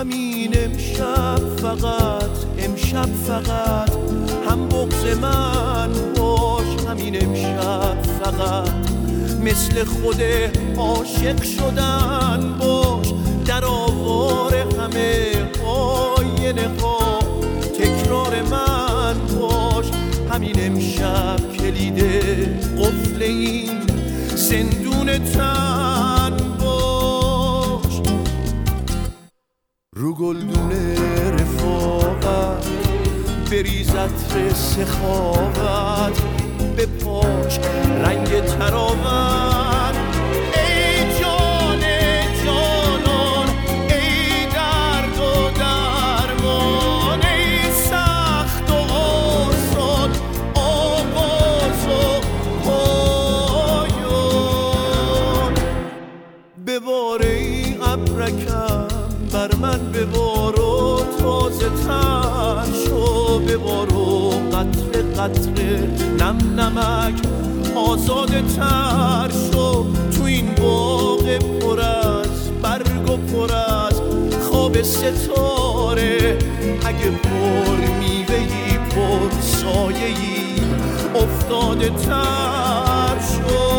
امشب فقط امشب فقط. هم بغز من باش همین امشب فقط. مثل خود عاشق شدن باش در آوار همه آینه ها. تکرار من باش همین امشب کلید قفل این سندون تن. بریزت سخاوت به پاش رنگ تراوت. ای جان جانان ای درد و درمان ای سخت و آسان آواز و پایان. بباره ای بر من ببار و قطره قطره نم نمک آزاده تر شو. تو این باغ پر از برگ و پر از خواب ستاره. اگه پر میوهی پر سایهی افتاده تر شو.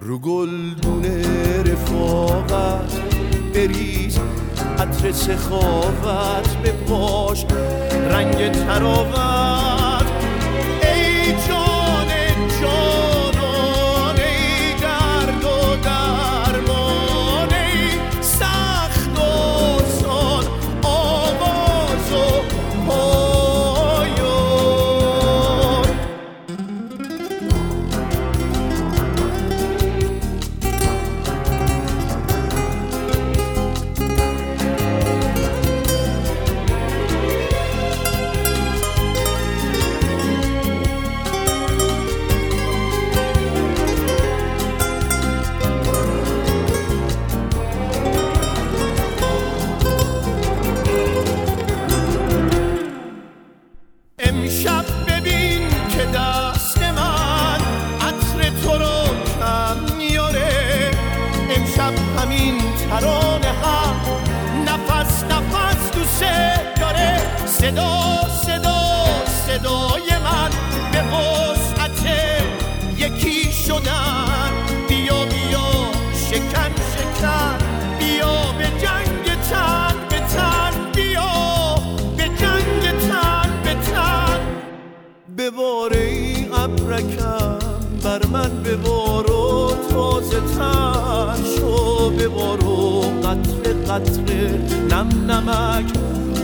رو گلدون رفاقت بریز عطر سخاوت به پاش رنگ تراوت دوست داره. صدا صدا صدای من به وسعت یکی شدن. بیا بیا شکن شکن. بیا به جنگ تن به تن. بیا به جنگ تن به تن. بباره ای ابرکم بر من ببار و تازه تر شو. ببار و قطره نم نمک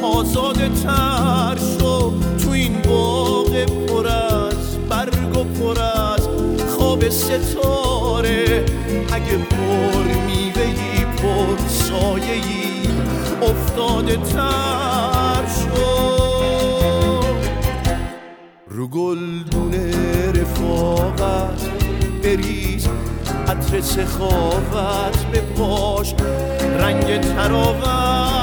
آزاده تر شو. تو این باغ پر از برگ و پر از خواب ستاره. اگه پر میوهی پر سایهی افتاده تر شو. رو گلدون رفاقت بریز. عطر سخاوت به پاش رنگ تراوت